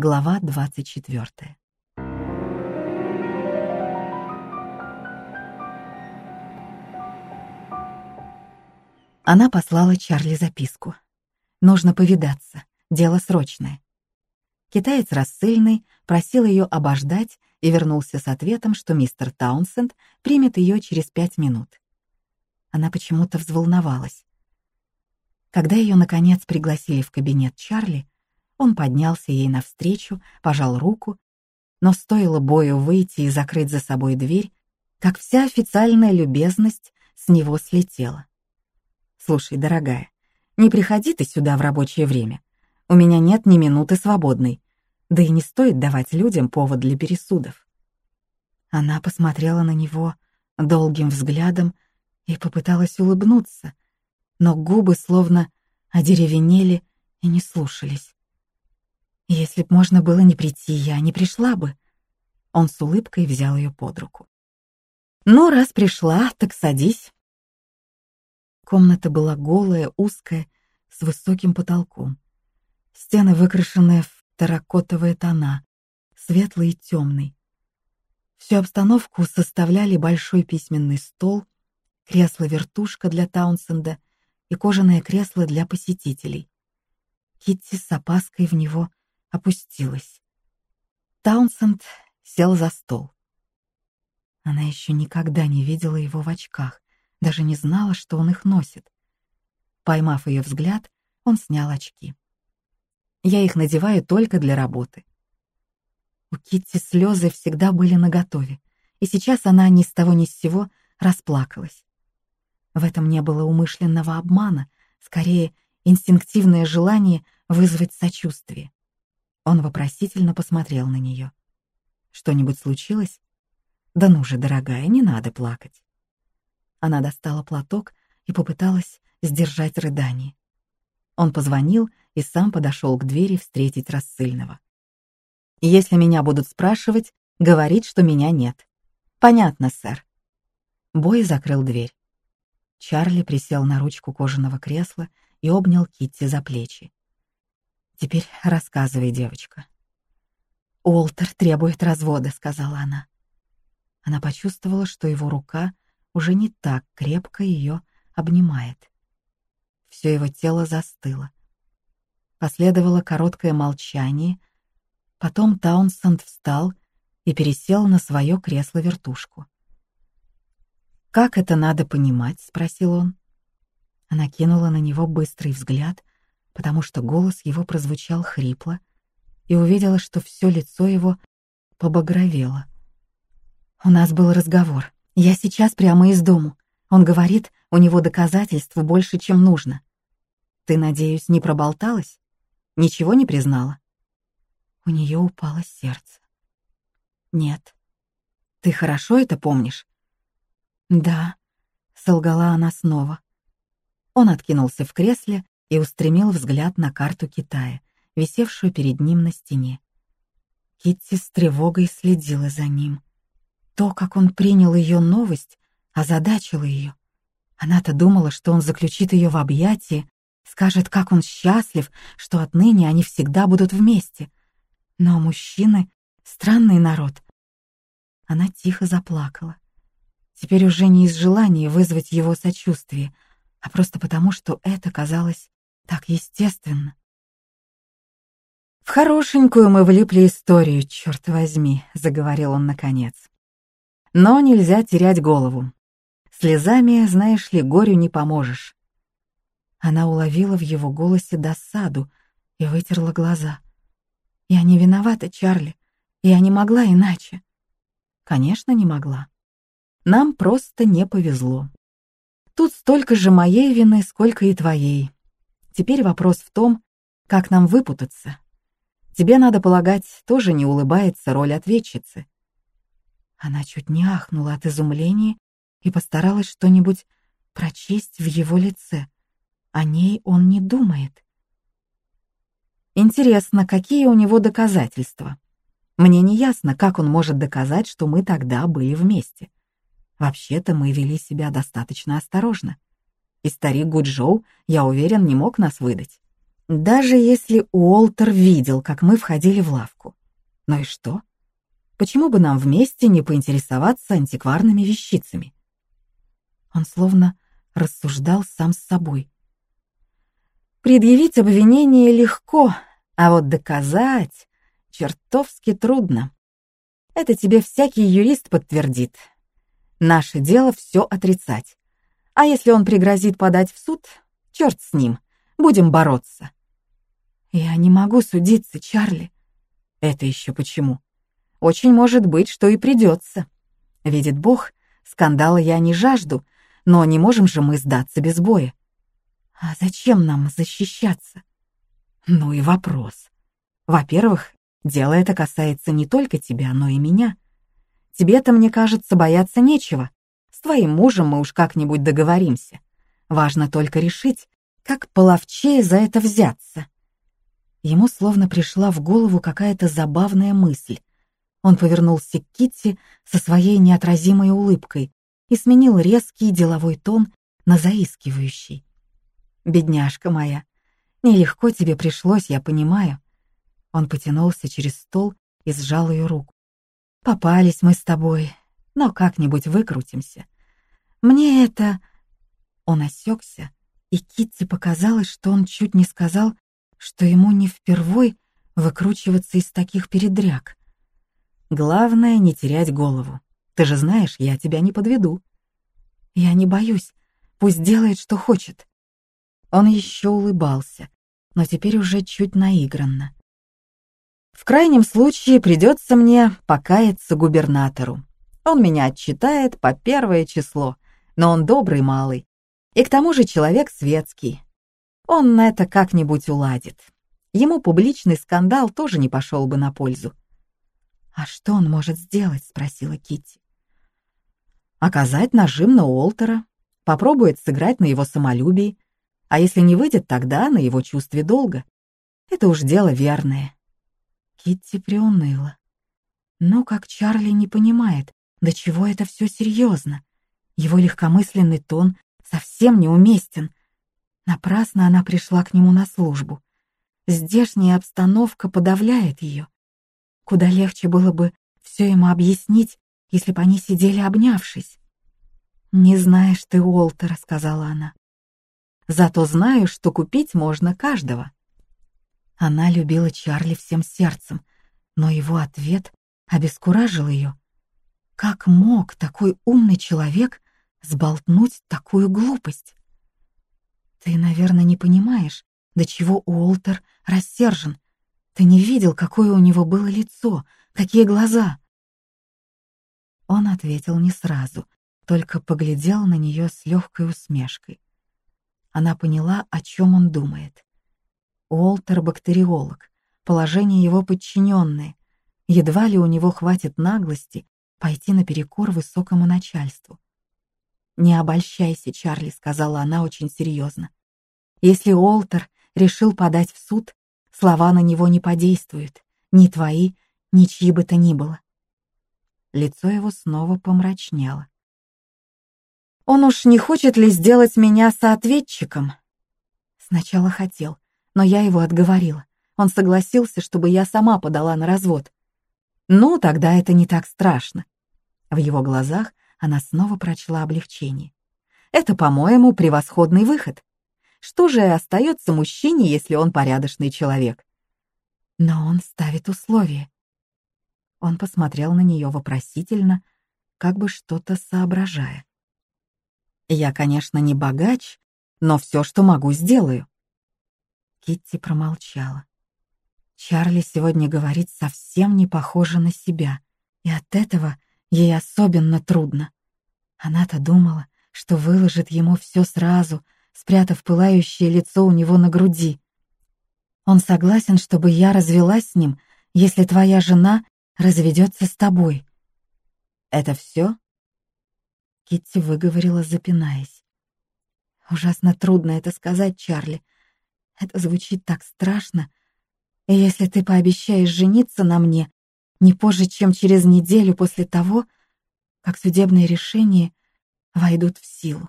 Глава 24. Она послала Чарли записку. Нужно повидаться, дело срочное. Китаец рассыльный просил ее обождать и вернулся с ответом, что мистер Таунсенд примет ее через пять минут. Она почему-то взволновалась. Когда ее, наконец, пригласили в кабинет Чарли, он поднялся ей навстречу, пожал руку, но стоило Бою выйти и закрыть за собой дверь, как вся официальная любезность с него слетела. «Слушай, дорогая, не приходи ты сюда в рабочее время. У меня нет ни минуты свободной, да и не стоит давать людям повод для пересудов». Она посмотрела на него долгим взглядом и попыталась улыбнуться, но губы словно одеревенели и не слушались. Если б можно было не прийти, я не пришла бы. Он с улыбкой взял ее под руку. Ну, раз пришла, так садись. Комната была голая, узкая, с высоким потолком. Стены выкрашены в терракотовые тона, светлый и темный. Всю обстановку составляли большой письменный стол, кресло-вертушка для Таунсенда и кожаное кресло для посетителей. Китти с опаской в него опустилась. Таунсенд сел за стол. Она еще никогда не видела его в очках, даже не знала, что он их носит. Поймав ее взгляд, он снял очки. «Я их надеваю только для работы». У Китти слезы всегда были наготове, и сейчас она ни с того ни с сего расплакалась. В этом не было умышленного обмана, скорее инстинктивное желание вызвать сочувствие. Он вопросительно посмотрел на нее. «Что-нибудь случилось?» «Да ну же, дорогая, не надо плакать». Она достала платок и попыталась сдержать рыдание. Он позвонил и сам подошел к двери встретить рассыльного. «Если меня будут спрашивать, говорить, что меня нет». «Понятно, сэр». Бой закрыл дверь. Чарли присел на ручку кожаного кресла и обнял Китти за плечи. Теперь рассказывай, девочка. Уолтер требует развода, сказала она. Она почувствовала, что его рука уже не так крепко ее обнимает. Все его тело застыло. Последовало короткое молчание, потом Таунсенд встал и пересел на свое кресло-вертушку. «Как это надо понимать?» — спросил он. Она кинула на него быстрый взгляд, потому что голос его прозвучал хрипло, и увидела, что все лицо его побагровело. «У нас был разговор. Я сейчас прямо из дому. Он говорит, у него доказательств больше, чем нужно. Ты, надеюсь, не проболталась? Ничего не признала?» У нее упало сердце. «Нет. Ты хорошо это помнишь?» «Да», — солгала она снова. Он откинулся в кресле и устремил взгляд на карту Китая, висевшую перед ним на стене. Китти с тревогой следила за ним. То, как он принял ее новость, озадачило ее. Она-то думала, что он заключит ее в объятия, скажет, как он счастлив, что отныне они всегда будут вместе. Но мужчины — странный народ. Она тихо заплакала. Теперь уже не из желания вызвать его сочувствие, а просто потому, что это казалось так естественно. «В хорошенькую мы влипли историю, черт возьми», — заговорил он наконец. «Но нельзя терять голову. Слезами, знаешь ли, горю не поможешь». Она уловила в его голосе досаду и вытерла глаза. «Я не виновата, Чарли. Я не могла иначе». «Конечно, не могла. Нам просто не повезло. Тут столько же моей вины, сколько и твоей. Теперь вопрос в том, как нам выпутаться. Тебе, надо полагать, тоже не улыбается роль ответчицы. Она чуть не ахнула от изумления и постаралась что-нибудь прочесть в его лице. О ней он не думает. Интересно, какие у него доказательства? Мне не ясно, как он может доказать, что мы тогда были вместе. Вообще-то мы вели себя достаточно осторожно и старик Гуджоу, я уверен, не мог нас выдать. Даже если Уолтер видел, как мы входили в лавку. Ну и что? Почему бы нам вместе не поинтересоваться антикварными вещицами? Он словно рассуждал сам с собой. Предъявить обвинение легко, а вот доказать чертовски трудно. Это тебе всякий юрист подтвердит. Наше дело все отрицать. А если он пригрозит подать в суд, черт с ним, будем бороться. Я не могу судиться, Чарли. Это еще почему? Очень может быть, что и придется. Видит Бог, скандала я не жажду, но не можем же мы сдаться без боя. А зачем нам защищаться? Ну и вопрос. Во-первых, дело это касается не только тебя, но и меня. Тебе-то, мне кажется, бояться нечего. Твоим мужем мы уж как-нибудь договоримся. Важно только решить, как половчее за это взяться. Ему словно пришла в голову какая-то забавная мысль. Он повернулся к Китти со своей неотразимой улыбкой и сменил резкий деловой тон на заискивающий. «Бедняжка моя, нелегко тебе пришлось, я понимаю». Он потянулся через стол и сжал ее руку. Попались мы с тобой, но как-нибудь выкрутимся. Мне это...» Он осекся, и Китти показалось, что он чуть не сказал, что ему не впервой выкручиваться из таких передряг. «Главное — не терять голову. Ты же знаешь, я тебя не подведу». «Я не боюсь. Пусть делает, что хочет». Он еще улыбался, но теперь уже чуть наигранно. В крайнем случае придется мне покаяться губернатору. Он меня отчитает по первое число, но он добрый малый. И к тому же человек светский. Он это как-нибудь уладит. Ему публичный скандал тоже не пошел бы на пользу. «А что он может сделать?» — спросила Китти. «Оказать нажим на Уолтера, попробует сыграть на его самолюбии, а если не выйдет, тогда на его чувстве долга. Это уж дело верное. Китти приуныла. Но как Чарли не понимает, до чего это все серьезно. Его легкомысленный тон совсем неуместен. Напрасно она пришла к нему на службу. Здешняя обстановка подавляет ее. Куда легче было бы все ему объяснить, если бы они сидели обнявшись. «Не знаешь ты Уолтера», — сказала она. «Зато знаю, что купить можно каждого». Она любила Чарли всем сердцем, но его ответ обескуражил ее. Как мог такой умный человек сболтнуть такую глупость? Ты, наверное, не понимаешь, до чего Уолтер рассержен. Ты не видел, какое у него было лицо, какие глаза. Он ответил не сразу, только поглядел на нее с легкой усмешкой. Она поняла, о чем он думает. Уолтер — бактериолог, положение его подчиненное. Едва ли у него хватит наглости пойти наперекор высокому начальству. «Не обольщайся, Чарли», — сказала она очень серьезно. «Если Уолтер решил подать в суд, слова на него не подействуют, ни твои, ни чьи бы то ни было». Лицо его снова помрачнело. «Он уж не хочет ли сделать меня соответчиком?» Сначала хотел, но я его отговорила. Он согласился, чтобы я сама подала на развод. Ну, тогда это не так страшно. В его глазах она снова прочла облегчение. Это, по-моему, превосходный выход. Что же остается мужчине, если он порядочный человек? Но он ставит условия. Он посмотрел на нее вопросительно, как бы что-то соображая. «Я, конечно, не богач, но все, что могу, сделаю. Китти промолчала. Чарли сегодня говорит совсем не похоже на себя, и от этого ей особенно трудно. Она-то думала, что выложит ему все сразу, спрятав пылающее лицо у него на груди. Он согласен, чтобы я развелась с ним, если твоя жена разведется с тобой. Это все? Китти выговорила, запинаясь. Ужасно трудно это сказать, Чарли. Это звучит так страшно. И если ты пообещаешь жениться на мне не позже, чем через неделю после того, как судебные решения войдут в силу.